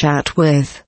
chat with.